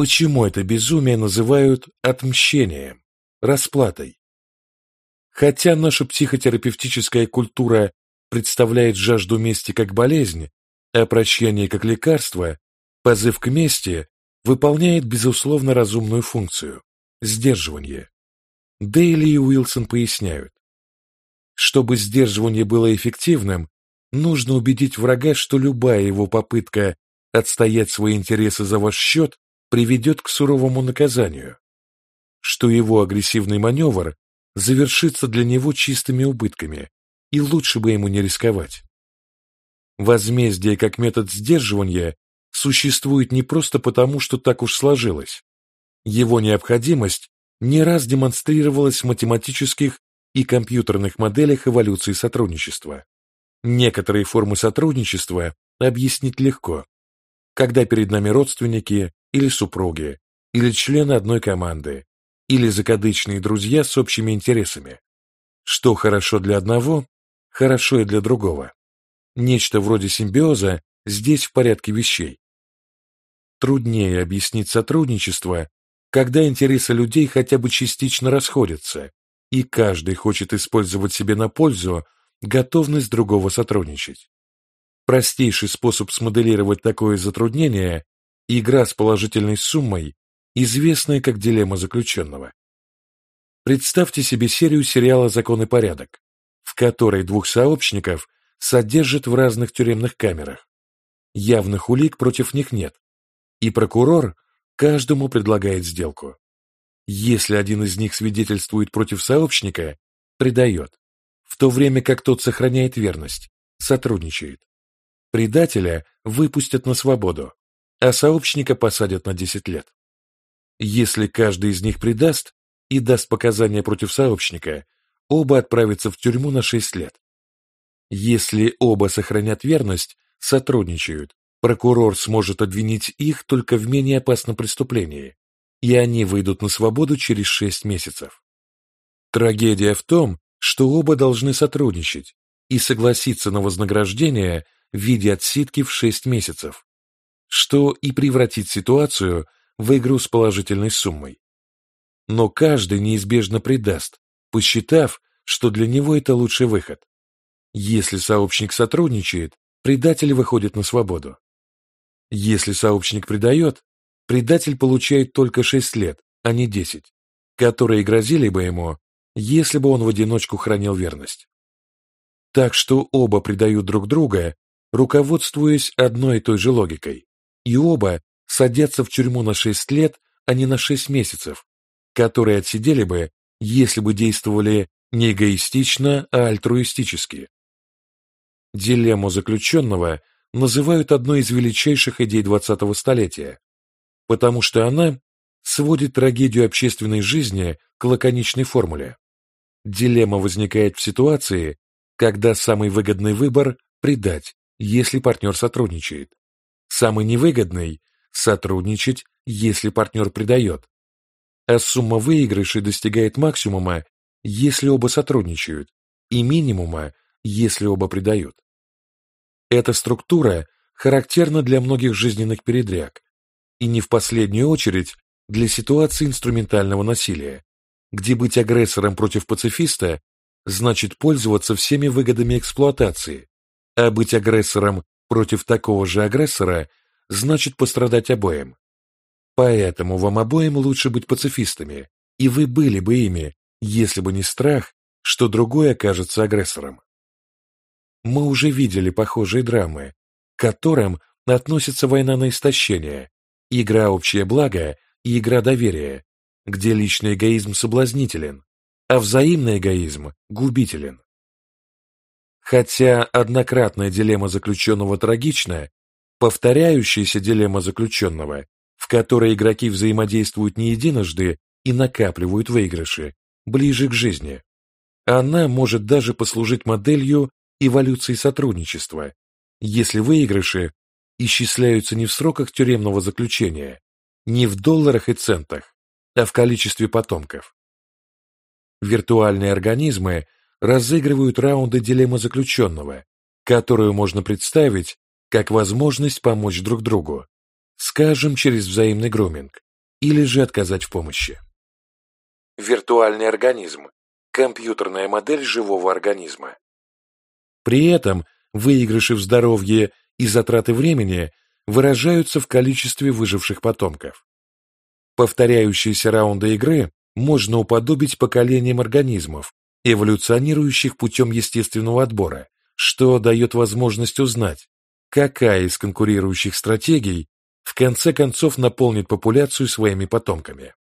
Почему это безумие называют отмщением, расплатой? Хотя наша психотерапевтическая культура представляет жажду мести как болезнь, а прощение как лекарство, позыв к мести выполняет безусловно разумную функцию – сдерживание. Дейли и Уилсон поясняют. Чтобы сдерживание было эффективным, нужно убедить врага, что любая его попытка отстоять свои интересы за ваш счет приведет к суровому наказанию, что его агрессивный маневр завершится для него чистыми убытками, и лучше бы ему не рисковать. Возмездие как метод сдерживания существует не просто потому, что так уж сложилось. Его необходимость не раз демонстрировалась в математических и компьютерных моделях эволюции сотрудничества. Некоторые формы сотрудничества объяснить легко. Когда перед нами родственники или супруги, или члены одной команды, или закадычные друзья с общими интересами. Что хорошо для одного, хорошо и для другого. Нечто вроде симбиоза здесь в порядке вещей. Труднее объяснить сотрудничество, когда интересы людей хотя бы частично расходятся, и каждый хочет использовать себе на пользу готовность другого сотрудничать. Простейший способ смоделировать такое затруднение – игра с положительной суммой, известная как дилемма заключенного. Представьте себе серию сериала «Закон и порядок», в которой двух сообщников содержат в разных тюремных камерах. Явных улик против них нет, и прокурор каждому предлагает сделку. Если один из них свидетельствует против сообщника, предает, в то время как тот сохраняет верность, сотрудничает. Предателя выпустят на свободу, а сообщника посадят на 10 лет. Если каждый из них предаст и даст показания против сообщника, оба отправятся в тюрьму на 6 лет. Если оба сохранят верность, сотрудничают, прокурор сможет обвинить их только в менее опасном преступлении, и они выйдут на свободу через шесть месяцев. Трагедия в том, что оба должны сотрудничать и согласиться на вознаграждение в виде отсидки в шесть месяцев, что и превратит ситуацию в игру с положительной суммой. Но каждый неизбежно предаст, посчитав, что для него это лучший выход. Если сообщник сотрудничает, предатель выходит на свободу. Если сообщник предает, предатель получает только 6 лет, а не 10, которые грозили бы ему, если бы он в одиночку хранил верность. Так что оба предают друг друга, руководствуясь одной и той же логикой, и оба садятся в тюрьму на 6 лет, а не на 6 месяцев, которые отсидели бы, если бы действовали не эгоистично, а альтруистически. Дилемму заключенного называют одной из величайших идей 20-го столетия, потому что она сводит трагедию общественной жизни к лаконичной формуле. Дилемма возникает в ситуации, когда самый выгодный выбор – предать, если партнер сотрудничает. Самый невыгодный – сотрудничать, если партнер предает. А сумма выигрышей достигает максимума, если оба сотрудничают, и минимума, если оба предают. Эта структура характерна для многих жизненных передряг, и не в последнюю очередь для ситуации инструментального насилия, где быть агрессором против пацифиста значит пользоваться всеми выгодами эксплуатации, а быть агрессором против такого же агрессора значит пострадать обоим. Поэтому вам обоим лучше быть пацифистами, и вы были бы ими, если бы не страх, что другой окажется агрессором. Мы уже видели похожие драмы, к которым относится война на истощение, игра общее благо и игра доверия, где личный эгоизм соблазнителен, а взаимный эгоизм губителен. Хотя однократная дилемма заключенного трагична, повторяющаяся дилемма заключенного, в которой игроки взаимодействуют не единожды и накапливают выигрыши, ближе к жизни. Она может даже послужить моделью эволюции сотрудничества, если выигрыши исчисляются не в сроках тюремного заключения, не в долларах и центах, а в количестве потомков. Виртуальные организмы разыгрывают раунды дилеммы заключенного, которую можно представить как возможность помочь друг другу, скажем, через взаимный груминг, или же отказать в помощи. Виртуальный организм – компьютерная модель живого организма. При этом выигрыши в здоровье и затраты времени выражаются в количестве выживших потомков. Повторяющиеся раунды игры можно уподобить поколениям организмов, эволюционирующих путем естественного отбора, что дает возможность узнать, какая из конкурирующих стратегий в конце концов наполнит популяцию своими потомками.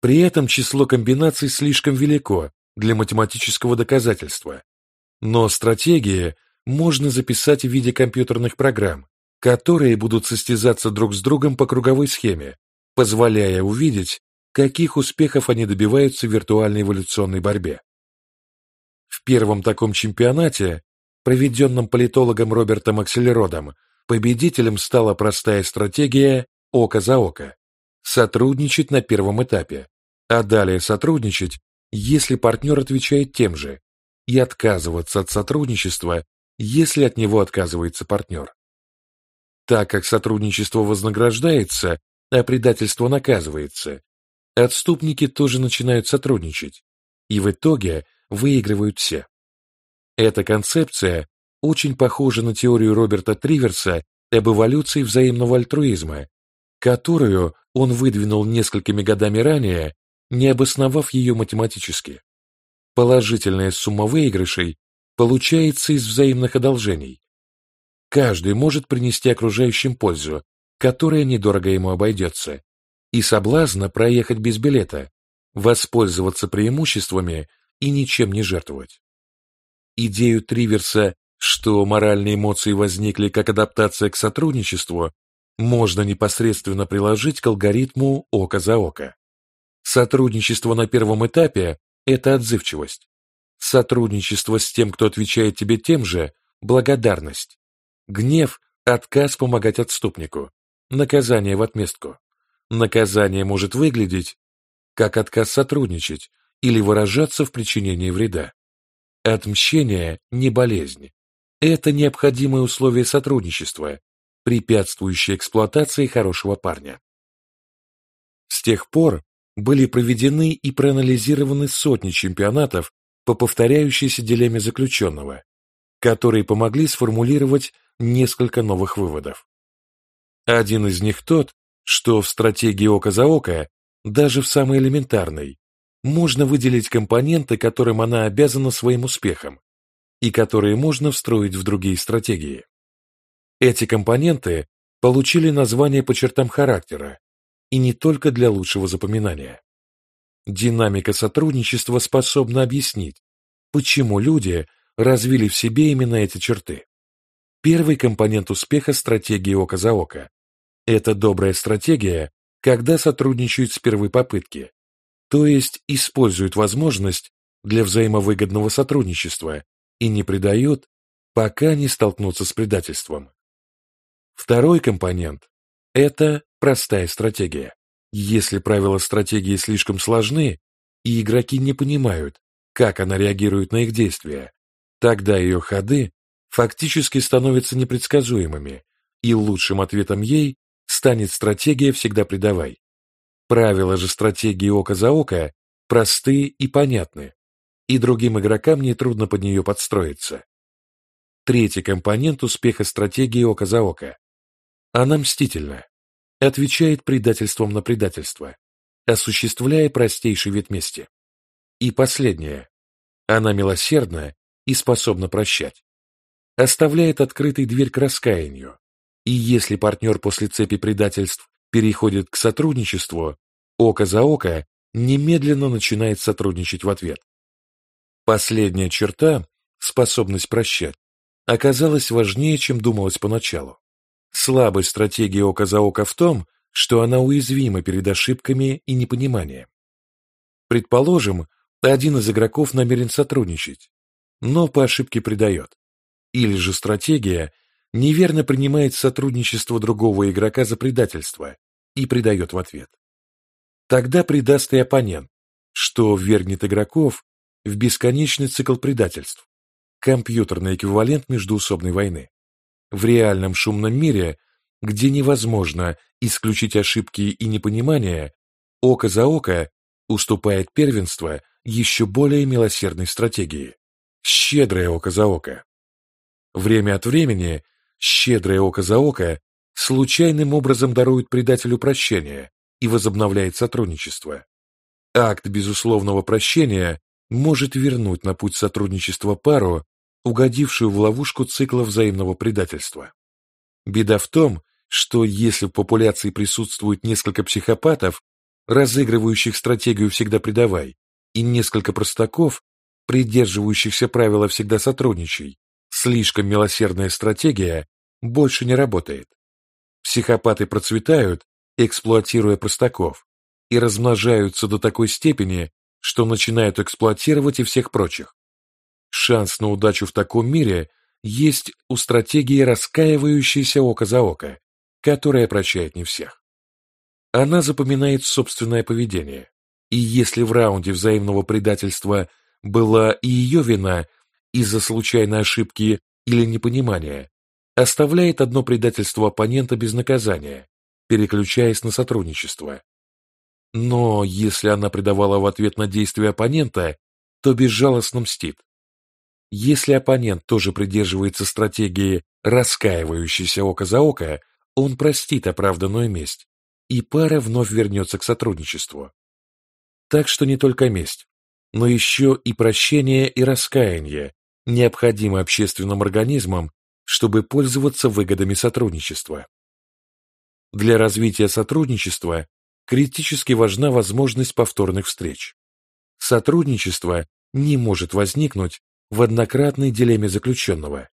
При этом число комбинаций слишком велико для математического доказательства, но стратегии можно записать в виде компьютерных программ, которые будут состязаться друг с другом по круговой схеме, позволяя увидеть, каких успехов они добиваются в виртуальной эволюционной борьбе. В первом таком чемпионате, проведенном политологом Робертом Акселеродом, победителем стала простая стратегия «око за око» – сотрудничать на первом этапе, а далее сотрудничать, если партнер отвечает тем же, и отказываться от сотрудничества, если от него отказывается партнер. Так как сотрудничество вознаграждается, а предательство наказывается, отступники тоже начинают сотрудничать, и в итоге выигрывают все. Эта концепция очень похожа на теорию Роберта Триверса об эволюции взаимного альтруизма, которую он выдвинул несколькими годами ранее, не обосновав ее математически. Положительная сумма выигрышей получается из взаимных одолжений. Каждый может принести окружающим пользу, которая недорого ему обойдется, и соблазна проехать без билета, воспользоваться преимуществами и ничем не жертвовать. Идею Триверса, что моральные эмоции возникли как адаптация к сотрудничеству, можно непосредственно приложить к алгоритму око за око. Сотрудничество на первом этапе – это отзывчивость. Сотрудничество с тем, кто отвечает тебе тем же – благодарность. Гнев – отказ помогать отступнику. Наказание в отместку. Наказание может выглядеть как отказ сотрудничать или выражаться в причинении вреда. Отмщение – не болезнь. Это необходимое условие сотрудничества, препятствующее эксплуатации хорошего парня. С тех пор были проведены и проанализированы сотни чемпионатов по повторяющейся дилемме заключенного, которые помогли сформулировать несколько новых выводов. Один из них тот, что в стратегии око за око, даже в самой элементарной, можно выделить компоненты, которым она обязана своим успехом, и которые можно встроить в другие стратегии. Эти компоненты получили название по чертам характера, и не только для лучшего запоминания. Динамика сотрудничества способна объяснить, почему люди развили в себе именно эти черты. Первый компонент успеха стратегии око за око – это добрая стратегия, когда сотрудничают с первой попытки, то есть используют возможность для взаимовыгодного сотрудничества и не предают, пока не столкнутся с предательством. Второй компонент – это простая стратегия. Если правила стратегии слишком сложны, и игроки не понимают, как она реагирует на их действия, тогда ее ходы фактически становятся непредсказуемыми, и лучшим ответом ей станет стратегия «всегда предавай». Правила же стратегии око за око просты и понятны, и другим игрокам нетрудно под нее подстроиться. Третий компонент успеха стратегии око за око. Она мстительна отвечает предательством на предательство, осуществляя простейший вид мести. И последнее. Она милосердна и способна прощать. Оставляет открытой дверь к раскаянию. И если партнер после цепи предательств переходит к сотрудничеству, око за око немедленно начинает сотрудничать в ответ. Последняя черта, способность прощать, оказалась важнее, чем думалось поначалу. Слабость стратегии око за око в том, что она уязвима перед ошибками и непониманием. Предположим, один из игроков намерен сотрудничать, но по ошибке предает. Или же стратегия неверно принимает сотрудничество другого игрока за предательство и предает в ответ. Тогда предаст и оппонент, что ввергнет игроков в бесконечный цикл предательств, компьютерный эквивалент междуусобной войны в реальном шумном мире, где невозможно исключить ошибки и непонимания, око за око уступает первенство еще более милосердной стратегии – щедрое око за око. Время от времени щедрое око за око случайным образом дарует предателю прощение и возобновляет сотрудничество. Акт безусловного прощения может вернуть на путь сотрудничества пару, угодившую в ловушку цикла взаимного предательства. Беда в том, что если в популяции присутствует несколько психопатов, разыгрывающих стратегию «всегда предавай», и несколько простаков, придерживающихся правила «всегда сотрудничай», слишком милосердная стратегия больше не работает. Психопаты процветают, эксплуатируя простаков, и размножаются до такой степени, что начинают эксплуатировать и всех прочих. Шанс на удачу в таком мире есть у стратегии раскаивающейся око за око, которая прощает не всех. Она запоминает собственное поведение, и если в раунде взаимного предательства была и ее вина из-за случайной ошибки или непонимания, оставляет одно предательство оппонента без наказания, переключаясь на сотрудничество. Но если она предавала в ответ на действия оппонента, то безжалостно мстит. Если оппонент тоже придерживается стратегии раскаивающейся око за око, он простит оправданную месть, и пара вновь вернется к сотрудничеству. Так что не только месть, но еще и прощение и раскаяние необходимы общественным организмам, чтобы пользоваться выгодами сотрудничества. Для развития сотрудничества критически важна возможность повторных встреч. Сотрудничество не может возникнуть в однократной дилемме заключенного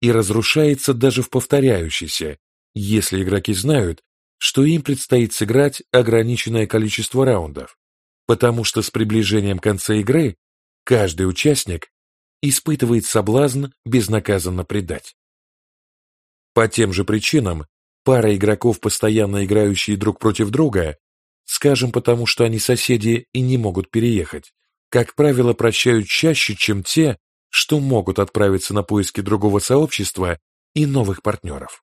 и разрушается даже в повторяющейся, если игроки знают, что им предстоит сыграть ограниченное количество раундов, потому что с приближением конца игры каждый участник испытывает соблазн безнаказанно предать. По тем же причинам пара игроков, постоянно играющие друг против друга, скажем потому, что они соседи и не могут переехать, как правило, прощают чаще, чем те, что могут отправиться на поиски другого сообщества и новых партнеров.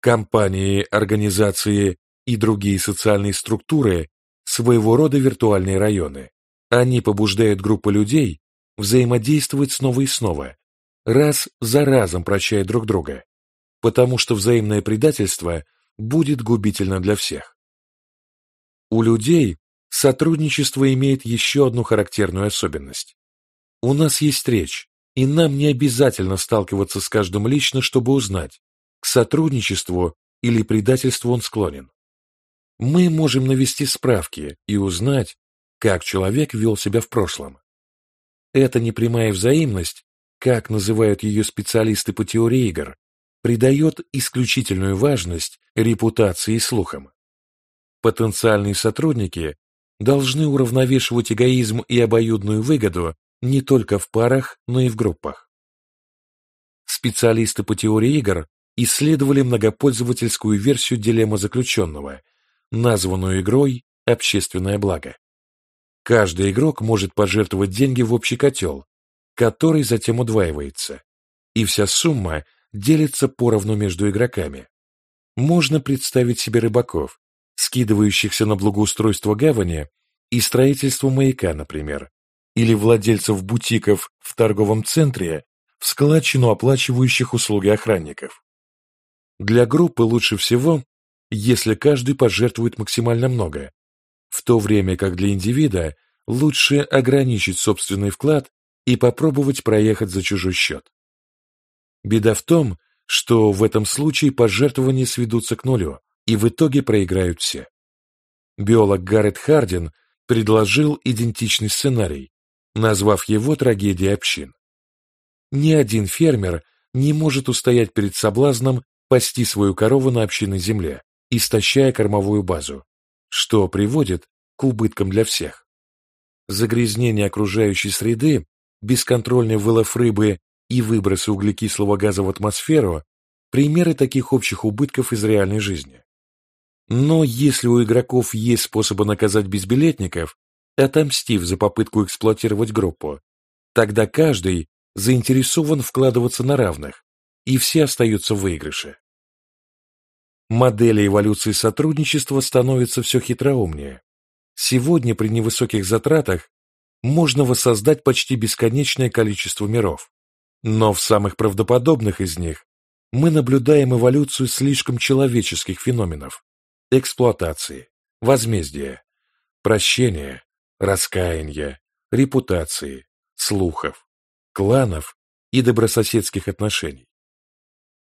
Компании, организации и другие социальные структуры – своего рода виртуальные районы. Они побуждают группы людей взаимодействовать снова и снова, раз за разом прощая друг друга, потому что взаимное предательство будет губительно для всех. У людей сотрудничество имеет еще одну характерную особенность. У нас есть речь, и нам не обязательно сталкиваться с каждым лично, чтобы узнать, к сотрудничеству или предательству он склонен. Мы можем навести справки и узнать, как человек вел себя в прошлом. Эта непрямая взаимность, как называют ее специалисты по теории игр, придает исключительную важность репутации и слухам. Потенциальные сотрудники должны уравновешивать эгоизм и обоюдную выгоду не только в парах, но и в группах. Специалисты по теории игр исследовали многопользовательскую версию дилеммы заключенного, названную игрой «Общественное благо». Каждый игрок может пожертвовать деньги в общий котел, который затем удваивается, и вся сумма делится поровну между игроками. Можно представить себе рыбаков, скидывающихся на благоустройство гавани и строительство маяка, например, или владельцев бутиков в торговом центре, в складчину оплачивающих услуги охранников. Для группы лучше всего, если каждый пожертвует максимально много, в то время как для индивида лучше ограничить собственный вклад и попробовать проехать за чужой счет. Беда в том, что в этом случае пожертвования сведутся к нулю, и в итоге проиграют все. Биолог Гаррет Хардин предложил идентичный сценарий, назвав его трагедией общин. Ни один фермер не может устоять перед соблазном пасти свою корову на общинной земле, истощая кормовую базу, что приводит к убыткам для всех. Загрязнение окружающей среды, бесконтрольный вылов рыбы и выбросы углекислого газа в атмосферу – примеры таких общих убытков из реальной жизни. Но если у игроков есть способы наказать безбилетников, отомстив за попытку эксплуатировать группу, тогда каждый заинтересован вкладываться на равных, и все остаются в выигрыше. Модели эволюции сотрудничества становятся все хитроумнее. Сегодня при невысоких затратах можно воссоздать почти бесконечное количество миров. Но в самых правдоподобных из них мы наблюдаем эволюцию слишком человеческих феноменов – эксплуатации, возмездия, прощения, раскаяния, репутации, слухов, кланов и добрососедских отношений.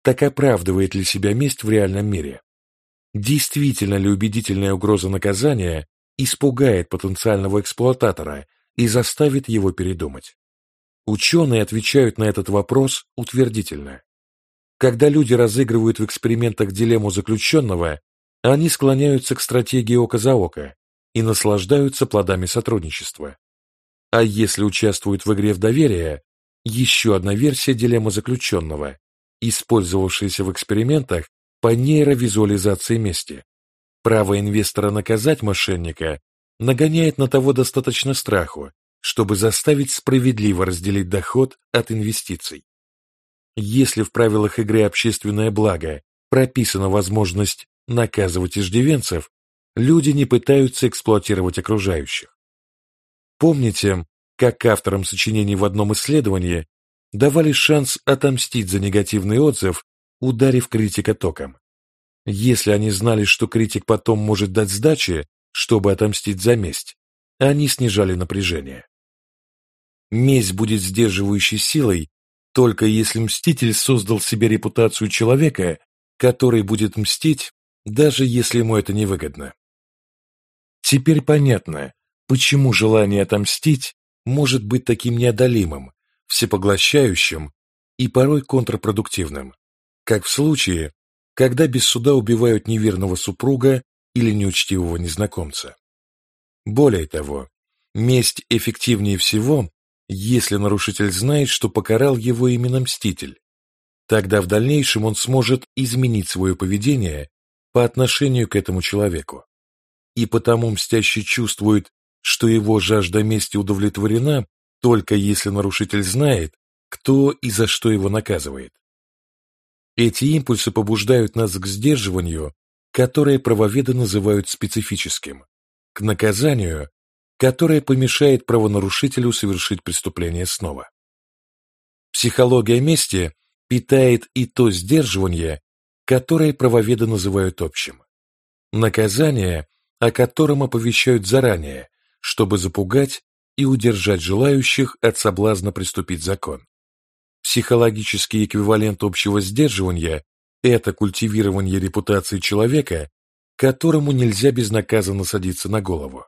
Так оправдывает ли себя месть в реальном мире? Действительно ли убедительная угроза наказания испугает потенциального эксплуататора и заставит его передумать? Ученые отвечают на этот вопрос утвердительно. Когда люди разыгрывают в экспериментах дилемму заключенного, они склоняются к стратегии око за око и наслаждаются плодами сотрудничества. А если участвуют в игре в доверие, еще одна версия дилеммы заключенного, использовавшаяся в экспериментах по нейровизуализации мести. Право инвестора наказать мошенника нагоняет на того достаточно страху, чтобы заставить справедливо разделить доход от инвестиций. Если в правилах игры «Общественное благо» прописана возможность наказывать иждивенцев, люди не пытаются эксплуатировать окружающих. Помните, как авторам сочинений в одном исследовании давали шанс отомстить за негативный отзыв, ударив критика током? Если они знали, что критик потом может дать сдачи, чтобы отомстить за месть, они снижали напряжение. Месть будет сдерживающей силой, только если мститель создал себе репутацию человека, который будет мстить, даже если ему это невыгодно. Теперь понятно, почему желание отомстить может быть таким неодолимым, всепоглощающим и порой контрпродуктивным, как в случае, когда без суда убивают неверного супруга или неучтивого незнакомца. Более того, месть эффективнее всего, если нарушитель знает, что покарал его именно мститель. Тогда в дальнейшем он сможет изменить свое поведение по отношению к этому человеку. И потому мстящий чувствует, что его жажда мести удовлетворена, только если нарушитель знает, кто и за что его наказывает. Эти импульсы побуждают нас к сдерживанию, которое правоведы называют специфическим, к наказанию, которое помешает правонарушителю совершить преступление снова. Психология мести питает и то сдерживание, которое правоведы называют общим. Наказание, о котором оповещают заранее, чтобы запугать и удержать желающих от соблазна приступить закон. Психологический эквивалент общего сдерживания – это культивирование репутации человека, которому нельзя безнаказанно садиться на голову.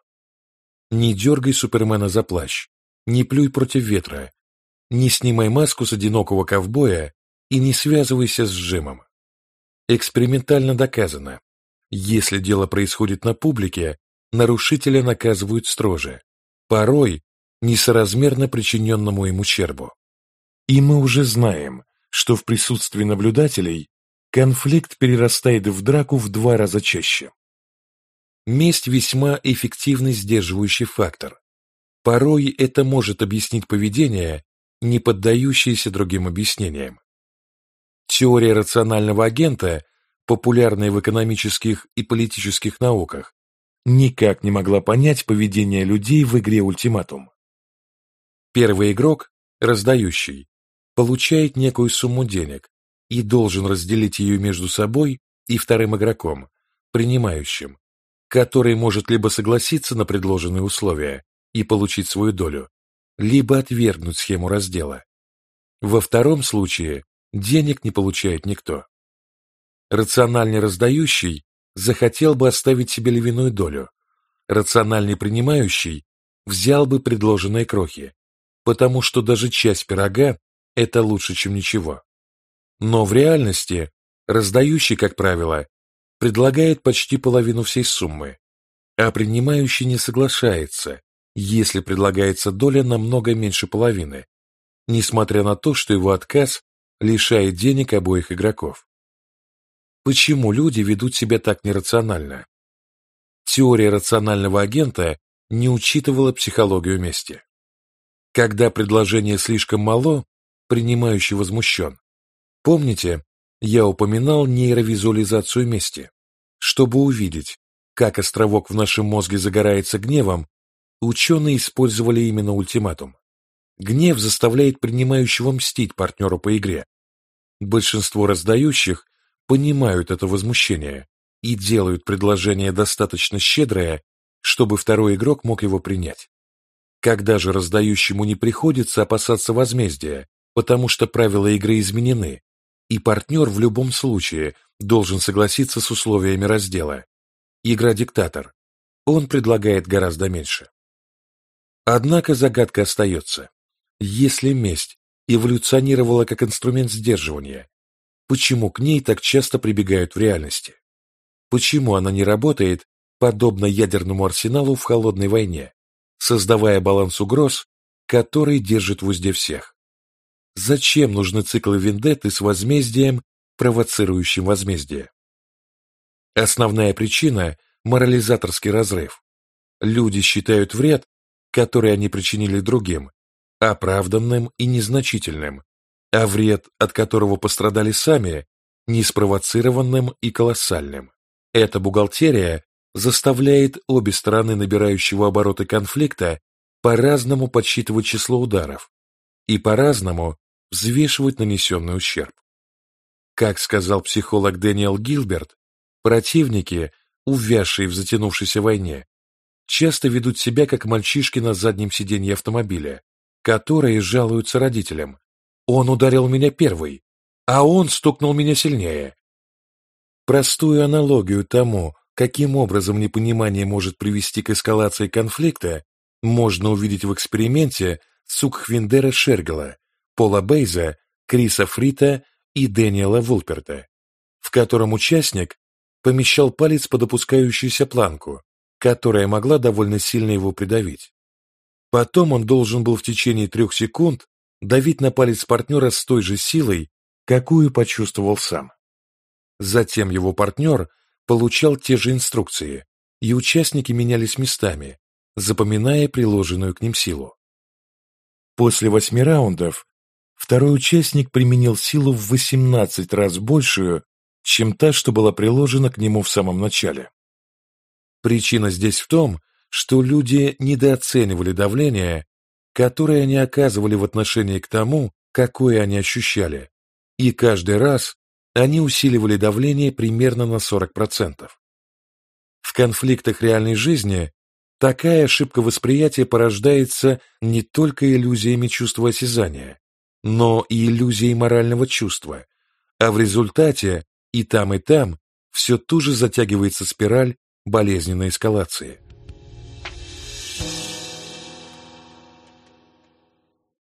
Не дергай Супермена за плащ, не плюй против ветра, не снимай маску с одинокого ковбоя и не связывайся с Джимом. Экспериментально доказано, если дело происходит на публике, нарушителя наказывают строже, порой несоразмерно причиненному им ущербу. И мы уже знаем, что в присутствии наблюдателей конфликт перерастает в драку в два раза чаще. Месть весьма эффективный сдерживающий фактор. Порой это может объяснить поведение, не поддающееся другим объяснениям. Теория рационального агента, популярная в экономических и политических науках, никак не могла понять поведение людей в игре «Ультиматум». Первый игрок, раздающий, получает некую сумму денег и должен разделить ее между собой и вторым игроком, принимающим, который может либо согласиться на предложенные условия и получить свою долю, либо отвергнуть схему раздела. Во втором случае денег не получает никто. Рациональный раздающий захотел бы оставить себе львиную долю. Рациональный принимающий взял бы предложенные крохи, потому что даже часть пирога – это лучше, чем ничего. Но в реальности раздающий, как правило, предлагает почти половину всей суммы, а принимающий не соглашается, если предлагается доля намного меньше половины, несмотря на то, что его отказ лишает денег обоих игроков. Почему люди ведут себя так нерационально? Теория рационального агента не учитывала психологию мести. Когда предложение слишком мало, принимающий возмущен. Помните, я упоминал нейровизуализацию мести. Чтобы увидеть, как островок в нашем мозге загорается гневом, ученые использовали именно ультиматум. Гнев заставляет принимающего мстить партнеру по игре. Большинство раздающих понимают это возмущение и делают предложение достаточно щедрое, чтобы второй игрок мог его принять. Когда же раздающему не приходится опасаться возмездия, потому что правила игры изменены, и партнер в любом случае должен согласиться с условиями раздела. Игра-диктатор. Он предлагает гораздо меньше. Однако загадка остается. Если месть эволюционировала как инструмент сдерживания, почему к ней так часто прибегают в реальности? Почему она не работает, подобно ядерному арсеналу в холодной войне, создавая баланс угроз, который держит в узде всех? Зачем нужны циклы вендетты с возмездием, провоцирующим возмездие? Основная причина – морализаторский разрыв. Люди считают вред, который они причинили другим, оправданным и незначительным, а вред, от которого пострадали сами, неспровоцированным и колоссальным. Эта бухгалтерия заставляет обе стороны набирающего обороты конфликта по-разному подсчитывать число ударов и по-разному взвешивать нанесенный ущерб. Как сказал психолог Дэниел Гилберт, противники, увязшие в затянувшейся войне, часто ведут себя как мальчишки на заднем сиденье автомобиля, которые жалуются родителям. Он ударил меня первый, а он стукнул меня сильнее. Простую аналогию тому, каким образом непонимание может привести к эскалации конфликта, можно увидеть в эксперименте Сукхвиндера Шергела, Пола Бейза, Криса Фрита и Дэниела Вулперта, в котором участник помещал палец под опускающуюся планку, которая могла довольно сильно его придавить. Потом он должен был в течение трех секунд давить на палец партнера с той же силой, какую почувствовал сам. Затем его партнер получал те же инструкции, и участники менялись местами, запоминая приложенную к ним силу. После восьми раундов второй участник применил силу в 18 раз большую, чем та, что была приложена к нему в самом начале. Причина здесь в том, что люди недооценивали давление, которое они оказывали в отношении к тому, какое они ощущали, и каждый раз они усиливали давление примерно на 40%. В конфликтах реальной жизни такая ошибка восприятия порождается не только иллюзиями чувства осязания, но и иллюзией морального чувства, а в результате и там, и там все туже затягивается спираль болезненной эскалации.